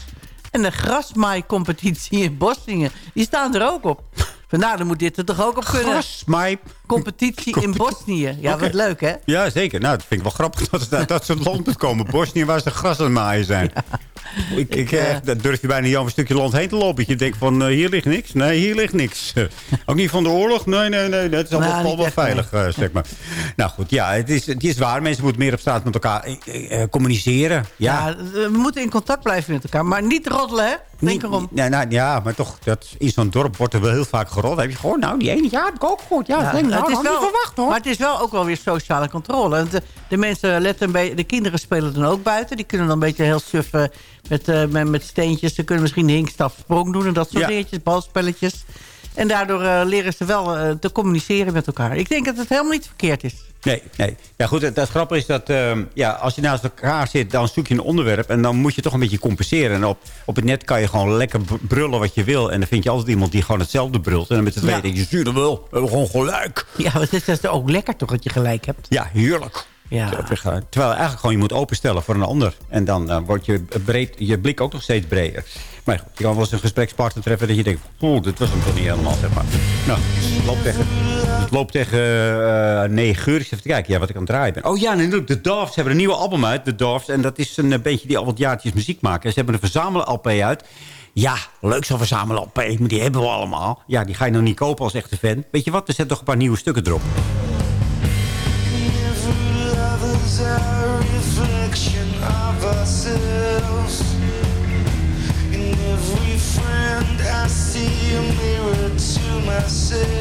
En de grasmaai-competitie in Bosnië. Die staan er ook op. Nou, dan moet dit er toch ook op kunnen. Grasmaai Competitie in Bosnië. Ja, wat leuk, hè? Ja, zeker. Nou, dat vind ik wel grappig [LAUGHS] dat ze uit dat soort land moet komen. Bosnië, waar ze gras aan het maaien zijn. Ik, ik, eh, dan durf je bijna niet over een stukje land heen te lopen. Je denkt van, eh, hier ligt niks. Nee, hier ligt niks. [LAUGHS] Ook niet van de oorlog. Nee, nee, nee. Het is allemaal Nou, wel veilig, eh, zeg maar. Nou goed, ja, het is, het is waar. Mensen moeten meer op straat met elkaar eh, eh, communiceren. Ja, Ja, we moeten in contact blijven met elkaar. Maar niet roddelen, hè? Denk erom. Nee, nou, ja, maar toch, dat, in zo'n dorp wordt er wel heel vaak gerold. Heb je gewoon, nou, die ene, ja, dat ook goed. Ja, Ja, denk, nou, het is wel, niet verwacht, hoor. Maar het is wel ook wel weer sociale controle. Want De, de mensen letten een beetje... De kinderen spelen dan ook buiten. Die kunnen dan een beetje heel suf eh, met, eh, met, met steentjes. Ze kunnen misschien hinkstaf sprong doen en dat soort Ja. dingetjes. Balspelletjes. En daardoor eh, leren ze wel eh, te communiceren met elkaar. Ik denk dat het helemaal niet verkeerd is. Nee, nee. Ja, goed, het, het grappige is dat ehm, ja, als je naast elkaar zit, dan zoek je een onderwerp. En dan moet je toch een beetje compenseren. En op, op het net kan je gewoon lekker brullen wat je wil. En dan vind je altijd iemand die gewoon hetzelfde brult. En dan met z'n tweeën Ja. denk je, je dat wel, we hebben gewoon gelijk. Ja, maar het is, het is ook lekker toch dat je gelijk hebt. Ja, heerlijk. Ja. Terwijl eigenlijk gewoon je moet openstellen voor een ander. En dan eh, wordt je, breed, je blik ook nog steeds breder. Maar goed, je kan wel eens een gesprekspartner treffen dat je denkt... Oeh, dit was hem toch niet helemaal, zeg maar. Nou, het loopt tegen, het loopt tegen eh 9 uur. Ik zit even kijken ja, wat ik aan het draaien ben. Oh ja, natuurlijk, de Doves hebben een nieuwe album uit. De Doves. En dat is een eh, bandje die al wat jaartjes muziek maken. Ze hebben een verzamel-LP uit. Ja, leuk zo'n verzamel-LP, die hebben we allemaal. Ja, die ga je nog niet kopen als echte fan. Weet je wat, we zetten toch een paar nieuwe stukken erop. A reflection of ourselves. In every friend, I see a mirror to myself.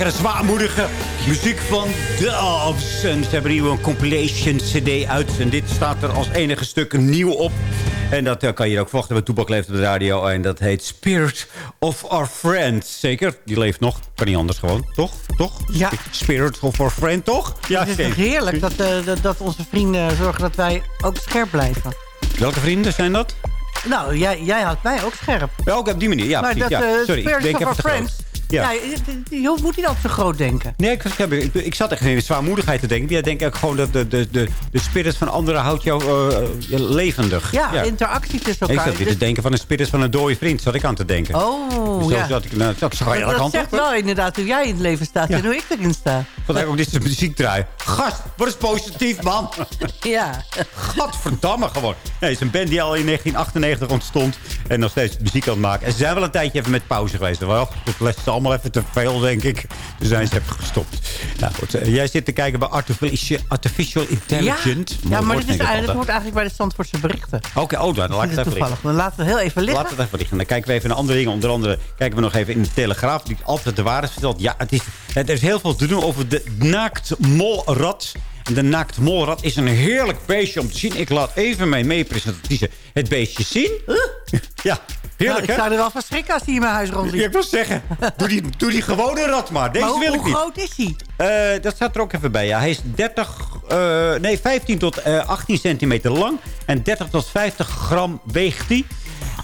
Lekkere zwaarmoedige muziek van Doves. En ze hebben een nieuwe compilation cd uit. En dit staat er als enige stuk nieuw op. En dat eh, kan je ook verwachten bij Toepak Leeft op de radio. En dat heet Spirit of Our Friend. Zeker, die leeft nog. Kan niet anders gewoon, toch? Toch? Ja. Spirit of Our Friend, toch? Ja, het is toch heerlijk dat, eh, dat, dat onze vrienden zorgen dat wij ook scherp blijven. Welke vrienden zijn dat? Nou, jij, jij houdt mij ook scherp. Ja, ook op die manier. Ja, maar precies. dat ja. eh Sorry, ik denk even. Friends, Ja. je, je moet niet altijd zo groot denken. Nee, ik, ik, ik, ik zat echt in de zwaarmoedigheid te denken. Ja, denk ik gewoon dat de, de, de, de spirit van anderen houdt jou eh, levendig. Ja, interactie tussen Ik elkaar. zat weer te Dus- denken van een spirit van een dode vriend. Zat ik aan te denken. Oh, Dus ja. zat ik, nou, ik aan de dat kant zegt wel inderdaad hoe jij in het leven staat en hoe ik erin sta. Vandaar ook dit muziek draaien. Gast, wat is positief, man. [LAUGHS] Ja. Gadverdamme gewoon. Nee, het is een band die al in 1998 ontstond. En nog steeds muziek aan het maken. En ze zijn wel een tijdje even met pauze geweest. Wel, het les allemaal even te veel, denk ik. Dus zijn ze even gestopt. Nou goed, eh, jij zit te kijken bij Artificial, artificial Intelligent. Ja, maar dit, is, eigenlijk- hoort bij de Zandvoortse berichten. Oké, oh, dan laat ik het even liggen. Dan laten we het heel even liggen. Laat het even liggen. Dan kijken we even naar andere dingen. Onder andere kijken we nog even in de Telegraaf. Die altijd de waarheid vertelt. Ja, het is, er is heel veel te doen over de naaktmolrat. De naaktmolrat is een heerlijk beestje om te zien. Ik laat even mijn meepresentatrice het beestje zien. [LAUGHS] Ja, heerlijk Nou, ik zou er wel van schrikken als hij in mijn huis rondliep. Ja, ik wil zeggen, doe die, doe die gewone rat maar. Deze Maar hoe- wil ik hoe niet. groot is hij? Eh, dat staat er ook even bij. Ja. Hij is 30, eh, nee, 15 tot eh, 18 centimeter lang. En 30 tot 50 gram weegt hij.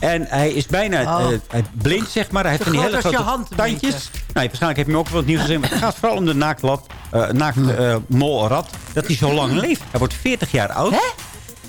En hij is bijna Oh. eh, hij blind, zeg maar. Hij heeft van die hele grote een tandjes. Nou, waarschijnlijk heb je hem ook wel het nieuws gezien. Maar het gaat vooral om de naaktlat, eh naakt eh, molrat. Dat hij zo lang leeft. Hij wordt 40 jaar oud.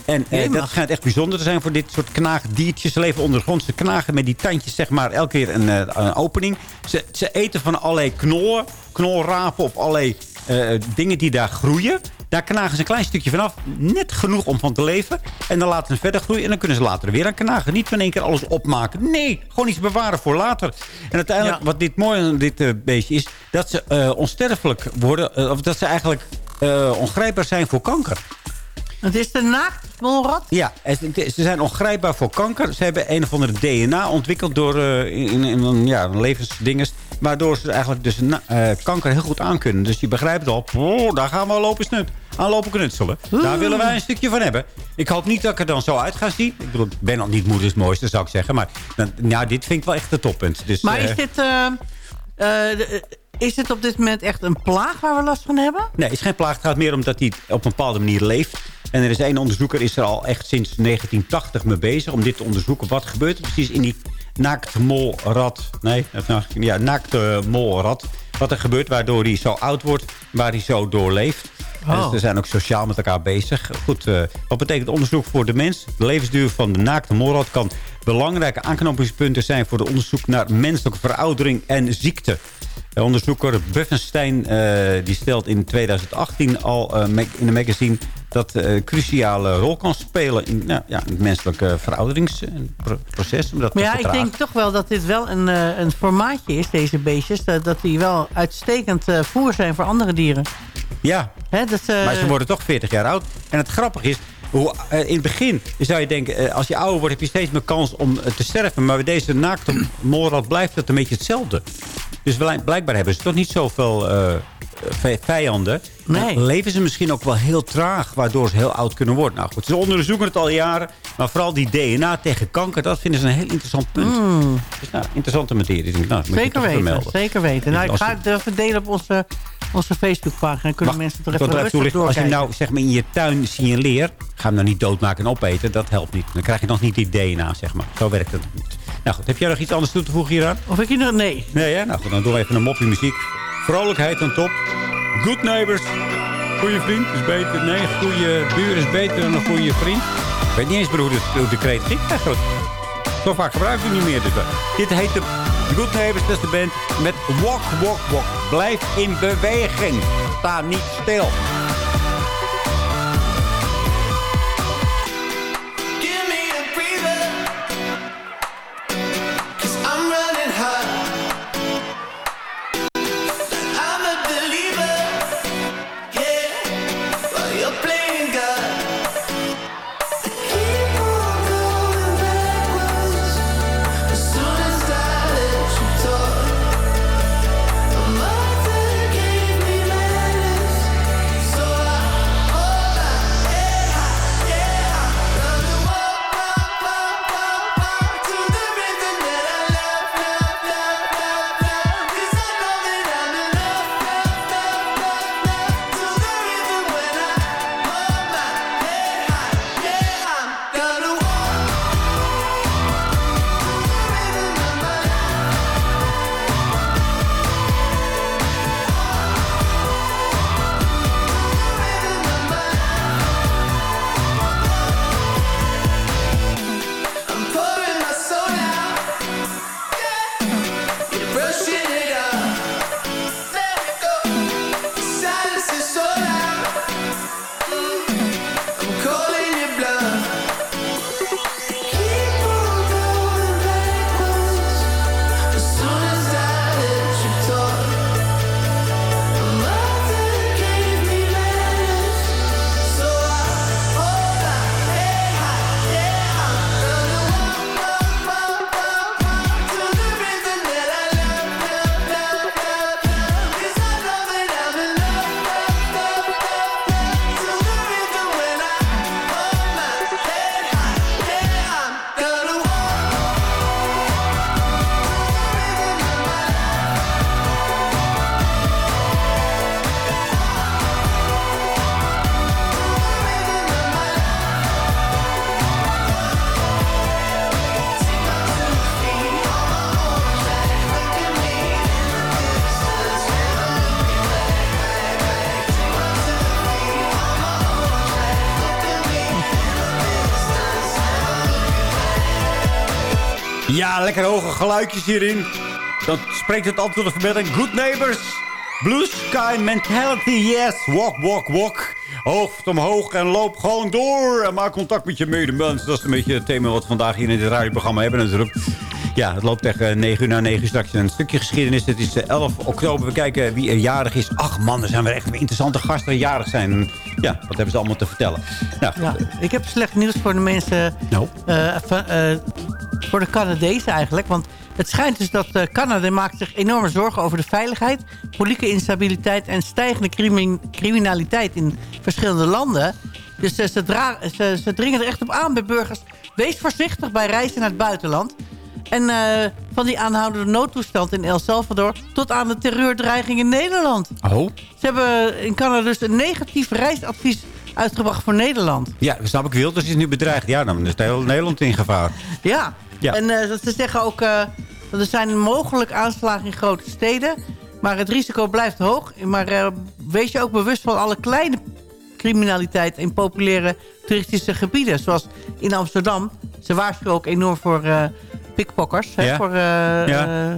En eh, Jemig. dat schijnt echt bijzonder te zijn voor dit soort knaagdiertjes. Ze leven ondergronds. Ze knagen met die tandjes, zeg maar, elke keer een, eh, een opening. Ze, ze eten van allerlei knollen, knolrapen of allerlei eh, dingen die daar groeien. Daar knagen ze een klein stukje vanaf. Net genoeg om van te leven. En dan laten ze verder groeien. En dan kunnen ze later weer aan knagen. Niet van één keer alles opmaken. Nee, gewoon iets bewaren voor later. En uiteindelijk, wat dit mooie aan dit eh, beestje is... dat ze eh, onsterfelijk worden. eh, of dat ze eigenlijk ongrijpbaar zijn voor kanker. Het is de naaktmolrat? Ja, ze ze zijn ongrijpbaar voor kanker. Ze hebben een of andere DNA ontwikkeld door eh, in, in, ja, levensdinges. Waardoor ze eigenlijk dus eh, kanker heel goed aankunnen. Dus je begrijpt al, oh, daar gaan we al lopen, snut, aan lopen knutselen. Daar willen wij een stukje van hebben. Ik hoop niet dat ik er dan zo uit ga zien. Ik bedoel, ik ben al niet moeders mooiste, zou ik zeggen. Maar dan, nou, dit vind ik wel echt het toppunt. Dus, Maar eh, is dit, eh, eh, de- is dit op dit moment echt een plaag waar we last van hebben? Nee, het is geen plaag. Het gaat meer om dat hij op een bepaalde manier leeft. En er is één onderzoeker, is er al echt sinds 1980 mee bezig... om dit te onderzoeken. Wat gebeurt er precies in die naaktmolrat? Nee, nou- ja, naaktmolrat. Wat er gebeurt waardoor hij zo oud wordt, waar hij zo doorleeft. Oh. Dus ze zijn ook sociaal met elkaar bezig. Goed, eh, wat betekent onderzoek voor de mens? De levensduur van de naakte molrat kan belangrijke aanknopingspunten zijn... voor het onderzoek naar menselijke veroudering en ziekte. De onderzoeker Buffenstein eh, die stelt in 2018 al eh, in een magazine... dat eh, een cruciale rol kan spelen in, nou, ja, in het menselijke verouderingsproces. om dat Maar ja, ik denk toch wel dat dit wel een, eh, een formaatje is, deze beestjes. Dat, dat die wel uitstekend eh, voer zijn voor andere dieren. Ja, dat, eh, maar ze worden toch 40 jaar oud. En het grappige is, hoe, eh, in het begin zou je denken... eh, als je ouder wordt heb je steeds meer kans om eh, te sterven. Maar bij deze naakte [CLEARS THROAT] molrat blijft het een beetje hetzelfde. Dus blijk- blijkbaar hebben ze toch niet zoveel v- vijanden. Nee. En leven ze misschien ook wel heel traag... waardoor ze heel oud kunnen worden. Nou goed, ze onderzoeken het al jaren. Maar vooral die DNA tegen kanker... dat vinden ze een heel interessant punt. Mm. Dus nou, interessante materie. Dus nou, zeker weten, zeker weten. Nou, ik Dus ga het even delen op onze, onze Facebookpagina. Dan kunnen Mag- mensen toch even wil rustig toelichten. Als je nou zeg maar, in je tuin signaleert... ga hem nou niet doodmaken en opeten. Dat helpt niet. Dan krijg je nog niet die DNA, zeg maar. Zo werkt het niet. Nou goed, heb jij nog iets anders toe te voegen hieraan? Of ik nog... Nee. Nee, hè? Nou goed, dan doen we even een mopje muziek. Vrolijkheid aan top. Good neighbors. Goeie vriend is beter. Nee, goede buur is beter dan een goede vriend. Ik weet niet eens meer hoe de, hoe de kreet ging. Ja, goed. Zo vaak gebruik ik niet meer. Dus, eh, dit heet de Neighbors, dat is. Met Walk, Walk, Walk. Blijf in beweging. Sta niet stil. Lekker hoge geluidjes hierin. Dan spreekt het altijd tot de verbinding. Good neighbors. Blue sky mentality, yes. Walk, walk, walk. Hoofd omhoog en loop gewoon door. En maak contact met je medemens. Dat is een beetje het thema wat we vandaag hier in dit radioprogramma hebben natuurlijk. Ja, het loopt tegen 9 uur na 9 uur straks. Een stukje geschiedenis. Het is eh, 11 oktober. We kijken wie er jarig is. Ach man, er zijn weer echt interessante gasten die jarig zijn. Ja, wat hebben ze allemaal te vertellen? Nou, Ja, ik heb slecht nieuws voor de mensen... Nou? eh, van, eh, voor de Canadezen eigenlijk. Want het schijnt dus dat eh, Canada maakt zich enorme zorgen over de veiligheid... politieke instabiliteit en stijgende crimin- criminaliteit in verschillende landen. Dus eh, ze, ze, ze dringen er echt op aan bij burgers. Wees voorzichtig bij reizen naar het buitenland. En eh, van die aanhoudende noodtoestand in El Salvador... tot aan de terreurdreiging in Nederland. Oh? Ze hebben in Canada dus een negatief reisadvies uitgebracht voor Nederland. Ja, snap ik wel. Dus is nu bedreigd. Ja, dan is heel Nederland in gevaar. Ja, Ja. en eh, dat ze zeggen ook... eh, dat er zijn mogelijk aanslagen in grote steden. Maar het risico blijft hoog. Maar eh, wees je ook bewust van alle kleine criminaliteit... in populaire toeristische gebieden. Zoals in Amsterdam. Ze waarschuwen ook enorm voor eh pickpockers. Hè, Ja. voor, Ja.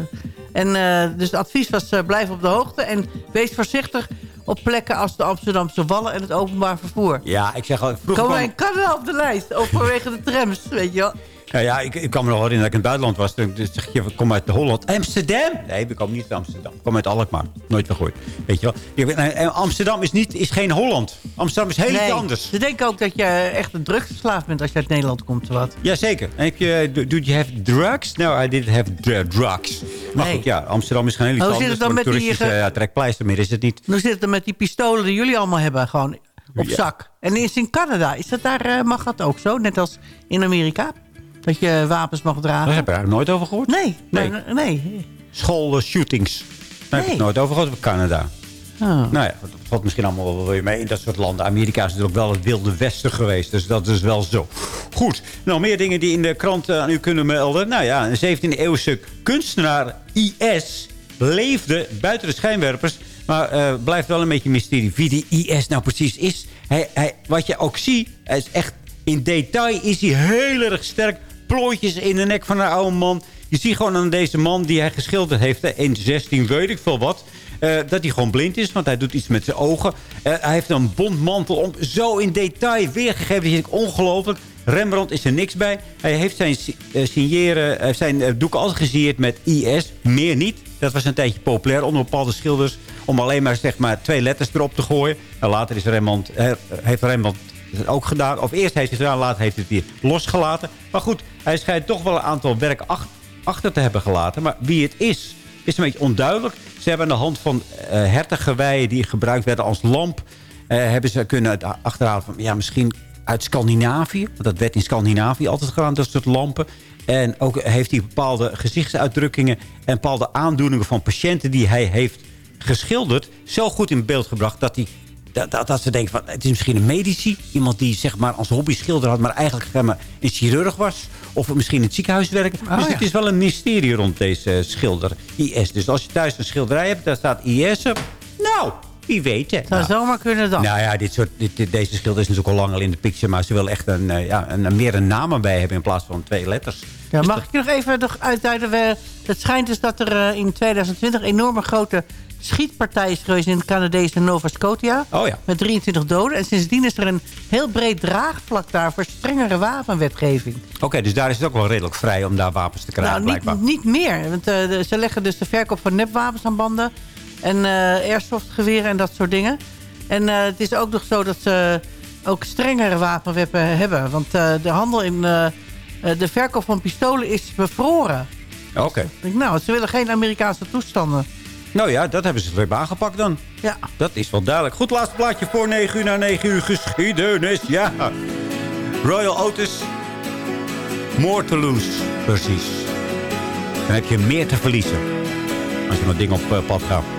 en dus het advies was blijf op de hoogte. En wees voorzichtig op plekken als de Amsterdamse Wallen... en het openbaar vervoer. Ja, ik zeg al... Vroeger Komen wij kwam, in Canada op de lijst? Ook vanwege de trams, weet je wel. Ja, ja, ik, ik kan me nog herinneren dat ik in het buitenland was. Toen dus zeg je, kom uit Holland. Amsterdam? Nee, we komen niet uit Amsterdam. Ik kom uit Alkmaar. Nooit vergooid. Weet je wel? Eh, Amsterdam is, niet, is geen Holland. Amsterdam is heel iets anders. Ze denken ook dat je echt een drugsverslaafd bent als je uit Nederland komt. Wat. Jazeker. En heb je, do, do you have drugs? No, I didn't have drugs. Maar Nee. goed, ja, Amsterdam is geen heel iets Hoe zit anders. het dan met die, eh, ja, trekpleister meer is het niet. Hoe zit het dan met die pistolen die jullie allemaal hebben? Gewoon op Ja. zak. En is in Canada, is dat daar, eh, mag dat ook zo? Net als in Amerika? Dat je wapens mag dragen? Daar heb ik eigenlijk nooit over gehoord. Nee, Nee. maar- nee. School-shootings. Daar heb ik Nee. nooit over gehoord. Canada. Oh. Nou ja, dat valt misschien allemaal wel weer mee in dat soort landen. Amerika is natuurlijk wel het wilde westen geweest. Dus dat is wel zo. Goed. Nou, meer dingen die in de krant eh, aan u kunnen melden. Nou ja, een 17e-eeuwse kunstenaar IS leefde buiten de schijnwerpers. Maar eh, blijft wel een beetje mysterie wie die IS nou precies is. Hij, hij, wat je ook ziet, hij is echt in detail is hij heel erg sterk. Plooitjes in de nek van een oude man. Je ziet gewoon aan deze man die hij geschilderd heeft. hè, In 16 weet ik veel wat. eh, dat hij gewoon blind is, want hij doet iets met zijn ogen. Eh, hij heeft een bondmantel om. Zo in detail weergegeven. Dat is ongelooflijk. Rembrandt is er niks bij. Hij heeft zijn, eh, signeren, zijn doeken altijd gesigneerd met IS. Meer niet. Dat was een tijdje populair onder bepaalde schilders. Om alleen maar, zeg maar twee letters erop te gooien. En later is Rembrandt, heeft Rembrandt ook gedaan. Of eerst heeft hij het gedaan, later heeft hij het weer losgelaten. Maar goed, hij schijnt toch wel een aantal ach- achter te hebben gelaten. Maar wie het is, is een beetje onduidelijk. Ze hebben aan de hand van eh hertengeweien die gebruikt werden als lamp... eh, hebben ze kunnen achterhalen van... ja, misschien uit Scandinavië. Want dat werd in Scandinavië altijd gedaan, dat soort lampen. En ook heeft hij bepaalde gezichtsuitdrukkingen... en bepaalde aandoeningen van patiënten die hij heeft geschilderd... zo goed in beeld gebracht dat hij dat, dat, dat ze denken van het is misschien een medici. Iemand die zeg maar als hobby schilder had, maar eigenlijk zeg maar, een chirurg was. Of misschien in het ziekenhuis werken. dus ja. het is wel een mysterie rond deze schilder IS. Dus als je thuis een schilderij hebt, daar staat IS op. Nou, wie weet hè. Zou Nou, zomaar kunnen dan. nou ja, dit soort, dit, dit- deze schilder is natuurlijk al lang al in de picture. Maar ze willen echt een, eh, ja, een, meer een naam bij hebben in plaats van twee letters. Ja, mag ik je nog even nog uitduiden? Het schijnt dus dat er eh, in 2020 een enorme grote schietpartij is geweest in het Canadese Nova Scotia. Oh ja. Met 23 doden. En sindsdien is er een heel breed draagvlak daar voor strengere wapenwetgeving. Oké, dus daar is het ook wel redelijk vrij om daar wapens te krijgen nou, niet, niet meer. Want eh, ze leggen dus de verkoop van nepwapens aan banden. En eh airsoftgeweren en dat soort dingen. En eh, het is ook nog zo dat ze ook strengere wapenwetten hebben. Want de handel in... de verkoop van pistolen is bevroren. Oké. Nou, ze willen geen Amerikaanse toestanden. Nou ja, dat hebben ze weer aangepakt dan. Ja. Dat is wel duidelijk. Goed, laatste plaatje voor 9 uur na 9 uur geschiedenis. Ja. Royal Otis. More to lose. Precies. Dan heb je meer te verliezen. Als je met dingen op eh, pad gaat.